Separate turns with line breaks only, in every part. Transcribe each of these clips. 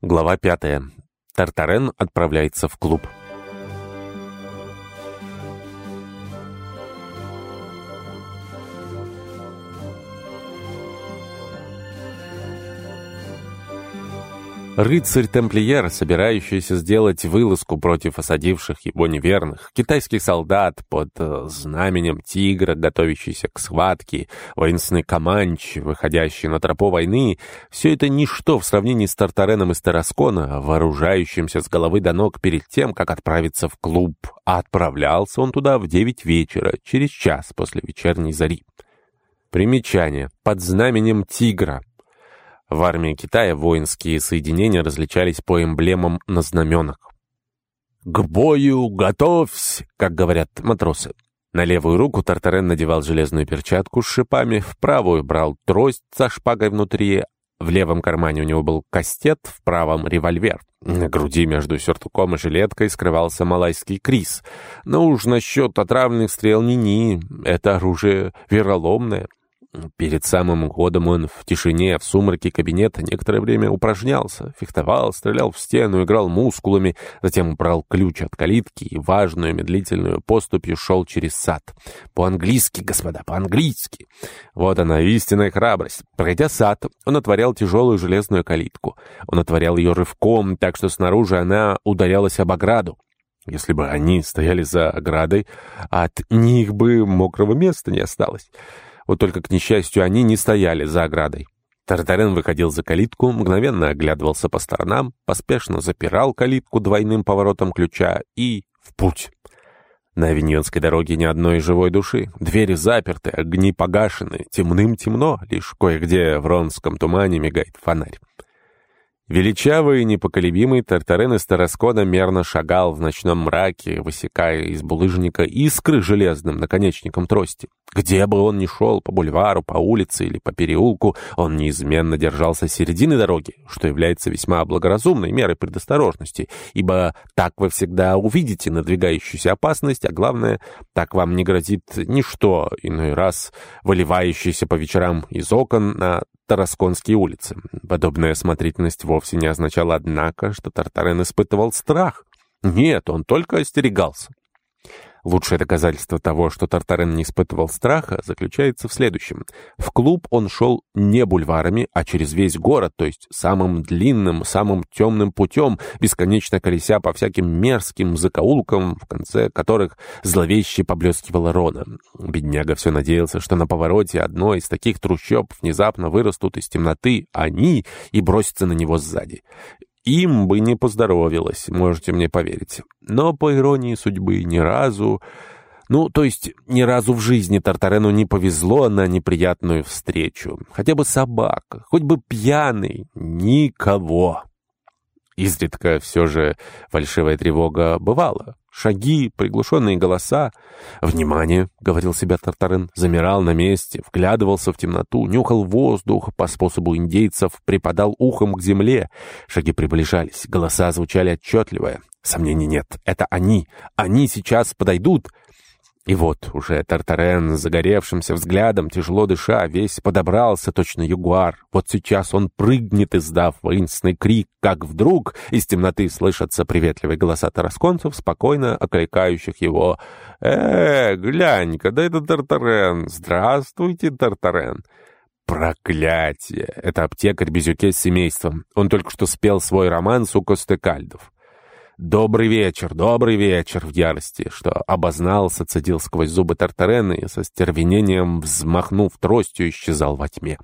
Глава пятая. Тартарен отправляется в клуб. Рыцарь-тамплиер, собирающийся сделать вылазку против осадивших его неверных, китайский солдат под э, знаменем тигра, готовящийся к схватке, воинственный команч, выходящий на тропу войны — все это ничто в сравнении с Тартареном из Тараскона, вооружающимся с головы до ног перед тем, как отправиться в клуб. А отправлялся он туда в девять вечера, через час после вечерней зари. Примечание. Под знаменем тигра. В армии Китая воинские соединения различались по эмблемам на знаменах. «К бою готовься!» — как говорят матросы. На левую руку Тартарен надевал железную перчатку с шипами, в правую брал трость со шпагой внутри, в левом кармане у него был кастет, в правом — револьвер. На груди между сюртуком и жилеткой скрывался малайский крис. Но уж насчет отравленных стрел ни-ни, это оружие вероломное. Перед самым годом он в тишине, в сумраке кабинета некоторое время упражнялся, фехтовал, стрелял в стену, играл мускулами, затем брал ключ от калитки и важную медлительную поступью шел через сад. По-английски, господа, по-английски. Вот она, истинная храбрость. Пройдя сад, он отворял тяжелую железную калитку. Он отворял ее рывком, так что снаружи она ударялась об ограду. Если бы они стояли за оградой, от них бы мокрого места не осталось. Вот только, к несчастью, они не стояли за оградой. Тартарен выходил за калитку, мгновенно оглядывался по сторонам, поспешно запирал калитку двойным поворотом ключа и в путь. На авиньонской дороге ни одной живой души. Двери заперты, огни погашены, темным темно, лишь кое-где в ронском тумане мигает фонарь. Величавый и непоколебимый Тартарен из Тараскода мерно шагал в ночном мраке, высекая из булыжника искры железным наконечником трости. Где бы он ни шел, по бульвару, по улице или по переулку, он неизменно держался середины дороги, что является весьма благоразумной мерой предосторожности, ибо так вы всегда увидите надвигающуюся опасность, а главное, так вам не грозит ничто, иной раз выливающееся по вечерам из окон на Тарасконские улицы. Подобная осмотрительность вовсе не означала, однако, что Тартарен испытывал страх. Нет, он только остерегался. Лучшее доказательство того, что Тартарен не испытывал страха, заключается в следующем. В клуб он шел не бульварами, а через весь город, то есть самым длинным, самым темным путем, бесконечно колеся по всяким мерзким закоулкам, в конце которых зловеще поблескивала Рона. Бедняга все надеялся, что на повороте одной из таких трущоб внезапно вырастут из темноты они и бросятся на него сзади. Им бы не поздоровилось, можете мне поверить. Но, по иронии судьбы, ни разу... Ну, то есть, ни разу в жизни Тартарену не повезло на неприятную встречу. Хотя бы собака, хоть бы пьяный. Никого. Изредка все же фальшивая тревога бывала. Шаги, приглушенные голоса. «Внимание!» — говорил себя Тартарен. Замирал на месте, вглядывался в темноту, нюхал воздух, по способу индейцев припадал ухом к земле. Шаги приближались, голоса звучали отчетливо. Сомнений нет, это они. Они сейчас подойдут. И вот уже Тартарен загоревшимся взглядом, тяжело дыша, весь подобрался, точно ягуар. Вот сейчас он прыгнет, издав воинственный крик, как вдруг из темноты слышатся приветливые голоса тарасконцев, спокойно окликающих его. «Э, глянь-ка, да это Тартарен! Здравствуйте, Тартарен!» Проклятие! Это аптекарь Безюке с семейством. Он только что спел свой роман с Костекальдов. «Добрый вечер, добрый вечер!» в ярости, что обознался, цедил сквозь зубы Тартарена и со стервенением, взмахнув тростью, исчезал во тьме.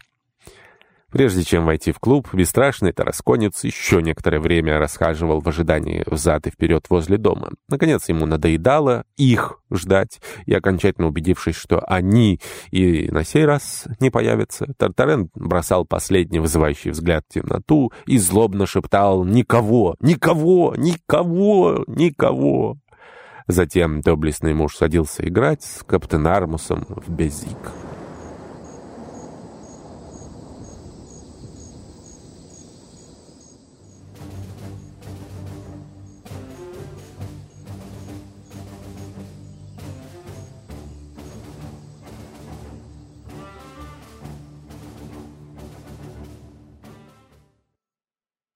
Прежде чем войти в клуб, бесстрашный тарасконец еще некоторое время расхаживал в ожидании взад и вперед возле дома. Наконец ему надоедало их ждать, и окончательно убедившись, что они и на сей раз не появятся, Тартарен бросал последний вызывающий взгляд в темноту и злобно шептал «Никого! Никого! Никого! Никого!» Затем доблестный муж садился играть с каптенармусом в безик.